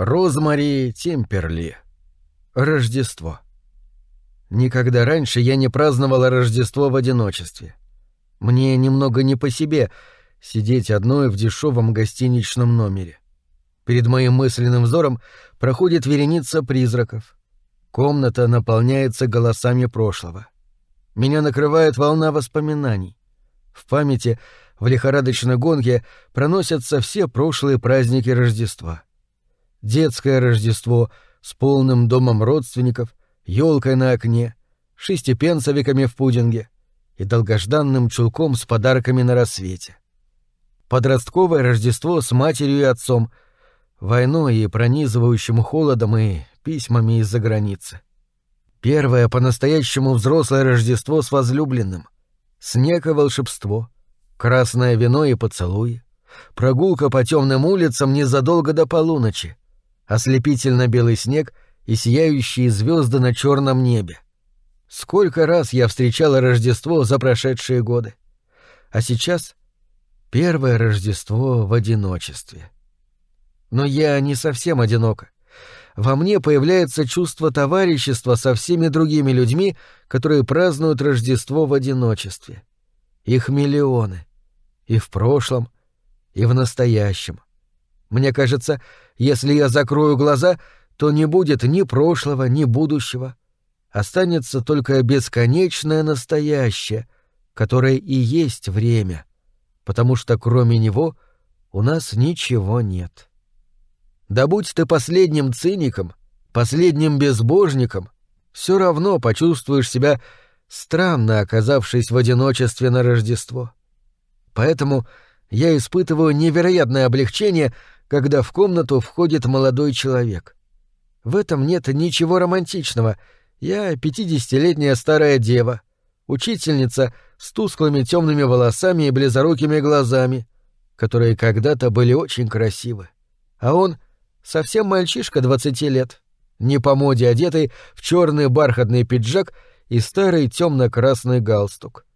Розмари Тимперли. Рождество. Никогда раньше я не праздновала Рождество в одиночестве. Мне немного не по себе сидеть одной в дешевом гостиничном номере. Перед моим мысленным взором проходит вереница призраков. Комната наполняется голосами прошлого. Меня накрывает волна воспоминаний. В памяти в лихорадочной гонке проносятся все прошлые праздники Рождества. Детское Рождество с полным домом родственников, елкой на окне, шестипенсовиками в пудинге и долгожданным чулком с подарками на рассвете. Подростковое Рождество с матерью и отцом, войной и пронизывающим холодом и письмами из-за границы. Первое по-настоящему взрослое Рождество с возлюбленным. Снег и волшебство. Красное вино и поцелуи. Прогулка по темным улицам незадолго до полуночи. Ослепительно белый снег и сияющие звезды на черном небе. Сколько раз я встречала Рождество за прошедшие годы. А сейчас первое Рождество в одиночестве. Но я не совсем одинока во мне появляется чувство товарищества со всеми другими людьми, которые празднуют Рождество в одиночестве. Их миллионы. И в прошлом, и в настоящем. Мне кажется, если я закрою глаза, то не будет ни прошлого, ни будущего. Останется только бесконечное настоящее, которое и есть время, потому что кроме него у нас ничего нет. Да будь ты последним циником, последним безбожником, все равно почувствуешь себя странно оказавшись в одиночестве на Рождество. Поэтому я испытываю невероятное облегчение, когда в комнату входит молодой человек. В этом нет ничего романтичного. Я пятидесятилетняя старая дева, учительница с тусклыми темными волосами и близорукими глазами, которые когда-то были очень красивы. А он — Совсем мальчишка двадцати лет, не по моде одетый в черный бархатный пиджак и старый темно-красный галстук.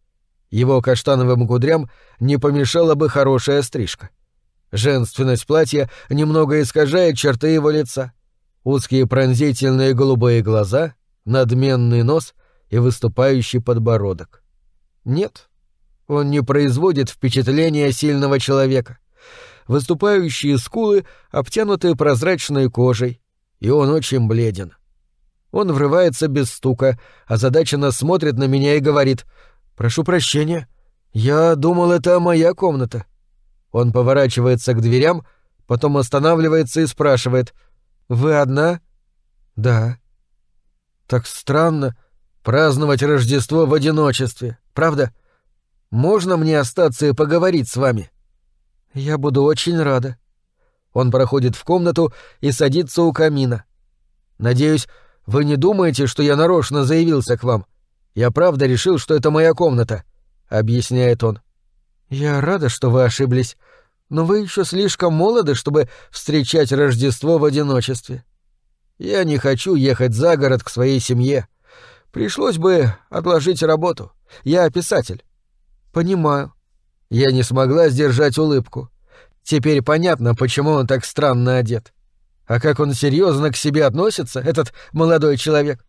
Его каштановым кудрям не помешала бы хорошая стрижка. Женственность платья немного искажает черты его лица. Узкие пронзительные голубые глаза, надменный нос и выступающий подбородок. Нет, он не производит впечатления сильного человека выступающие скулы обтянуты прозрачной кожей, и он очень бледен. Он врывается без стука, озадаченно смотрит на меня и говорит «Прошу прощения, я думал, это моя комната». Он поворачивается к дверям, потом останавливается и спрашивает «Вы одна?» «Да». «Так странно праздновать Рождество в одиночестве, правда? Можно мне остаться и поговорить с вами?» «Я буду очень рада». Он проходит в комнату и садится у камина. «Надеюсь, вы не думаете, что я нарочно заявился к вам? Я правда решил, что это моя комната», — объясняет он. «Я рада, что вы ошиблись, но вы еще слишком молоды, чтобы встречать Рождество в одиночестве. Я не хочу ехать за город к своей семье. Пришлось бы отложить работу. Я писатель». «Понимаю», я не смогла сдержать улыбку. Теперь понятно, почему он так странно одет. А как он серьезно к себе относится, этот молодой человек.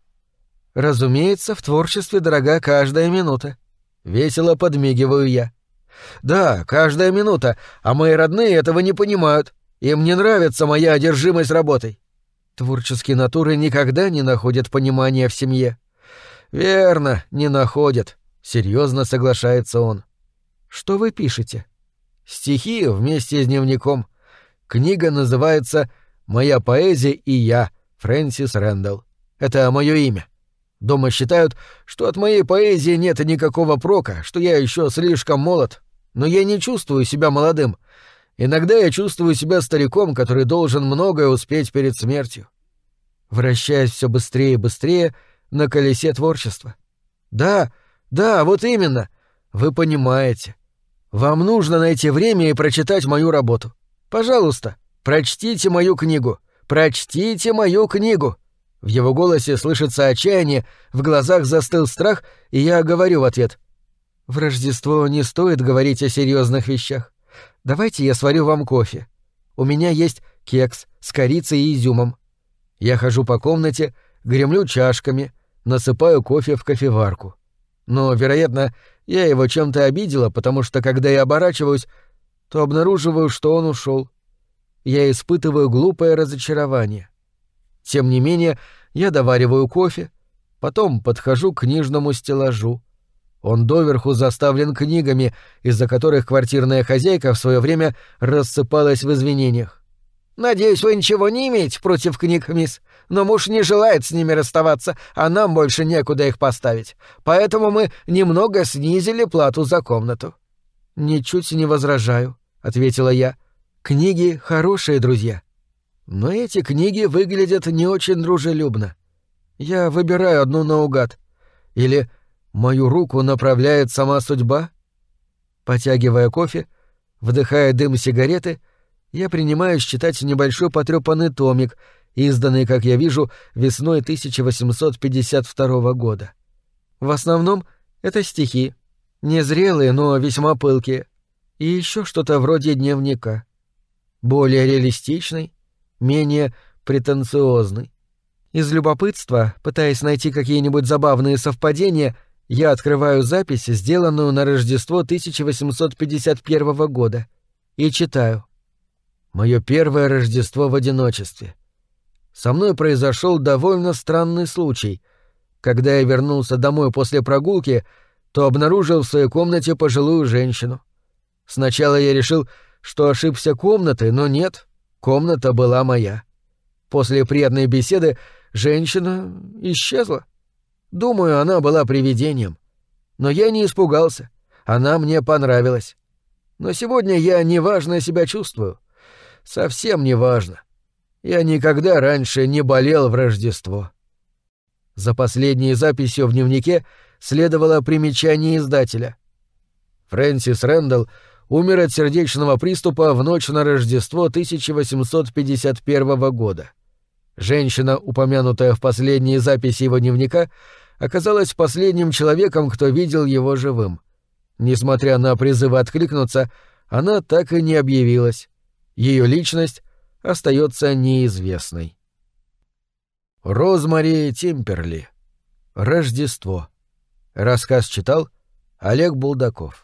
Разумеется, в творчестве дорога каждая минута. Весело подмигиваю я. Да, каждая минута, а мои родные этого не понимают. Им не нравится моя одержимость работой. Творческие натуры никогда не находят понимания в семье. Верно, не находят. Серьезно соглашается он. Что вы пишете? Стихи вместе с дневником. Книга называется «Моя поэзия и я» Фрэнсис Рэндалл. Это мое имя. Дома считают, что от моей поэзии нет никакого прока, что я еще слишком молод. Но я не чувствую себя молодым. Иногда я чувствую себя стариком, который должен многое успеть перед смертью. Вращаясь все быстрее и быстрее на колесе творчества. Да, да, вот именно. Вы понимаете. Вам нужно найти время и прочитать мою работу. Пожалуйста, прочтите мою книгу. Прочтите мою книгу. В его голосе слышится отчаяние, в глазах застыл страх, и я говорю в ответ. В Рождество не стоит говорить о серьезных вещах. Давайте я сварю вам кофе. У меня есть кекс с корицей и изюмом. Я хожу по комнате, гремлю чашками, насыпаю кофе в кофеварку. Но, вероятно, я его чем-то обидела, потому что, когда я оборачиваюсь, то обнаруживаю, что он ушел. Я испытываю глупое разочарование. Тем не менее, я довариваю кофе, потом подхожу к книжному стеллажу. Он доверху заставлен книгами, из-за которых квартирная хозяйка в свое время рассыпалась в извинениях. «Надеюсь, вы ничего не имеете против книг, мисс, но муж не желает с ними расставаться, а нам больше некуда их поставить. Поэтому мы немного снизили плату за комнату». «Ничуть не возражаю», — ответила я. «Книги — хорошие друзья. Но эти книги выглядят не очень дружелюбно. Я выбираю одну наугад. Или мою руку направляет сама судьба?» Потягивая кофе, вдыхая дым сигареты — я принимаюсь читать небольшой потрёпанный томик, изданный, как я вижу, весной 1852 года. В основном это стихи, незрелые, но весьма пылкие, и еще что-то вроде дневника. Более реалистичный, менее претенциозный. Из любопытства, пытаясь найти какие-нибудь забавные совпадения, я открываю запись, сделанную на Рождество 1851 года, и читаю — Мое первое Рождество в одиночестве. Со мной произошел довольно странный случай. Когда я вернулся домой после прогулки, то обнаружил в своей комнате пожилую женщину. Сначала я решил, что ошибся комнатой, но нет, комната была моя. После приятной беседы женщина исчезла. Думаю, она была привидением. Но я не испугался. Она мне понравилась. Но сегодня я неважно себя чувствую совсем не важно. Я никогда раньше не болел в Рождество. За последней записью в дневнике следовало примечание издателя. Фрэнсис Рэндалл умер от сердечного приступа в ночь на Рождество 1851 года. Женщина, упомянутая в последней записи его дневника, оказалась последним человеком, кто видел его живым. Несмотря на призывы откликнуться, она так и не объявилась. Ее личность остается неизвестной. Розмари Тимперли. Рождество. Рассказ читал Олег Булдаков.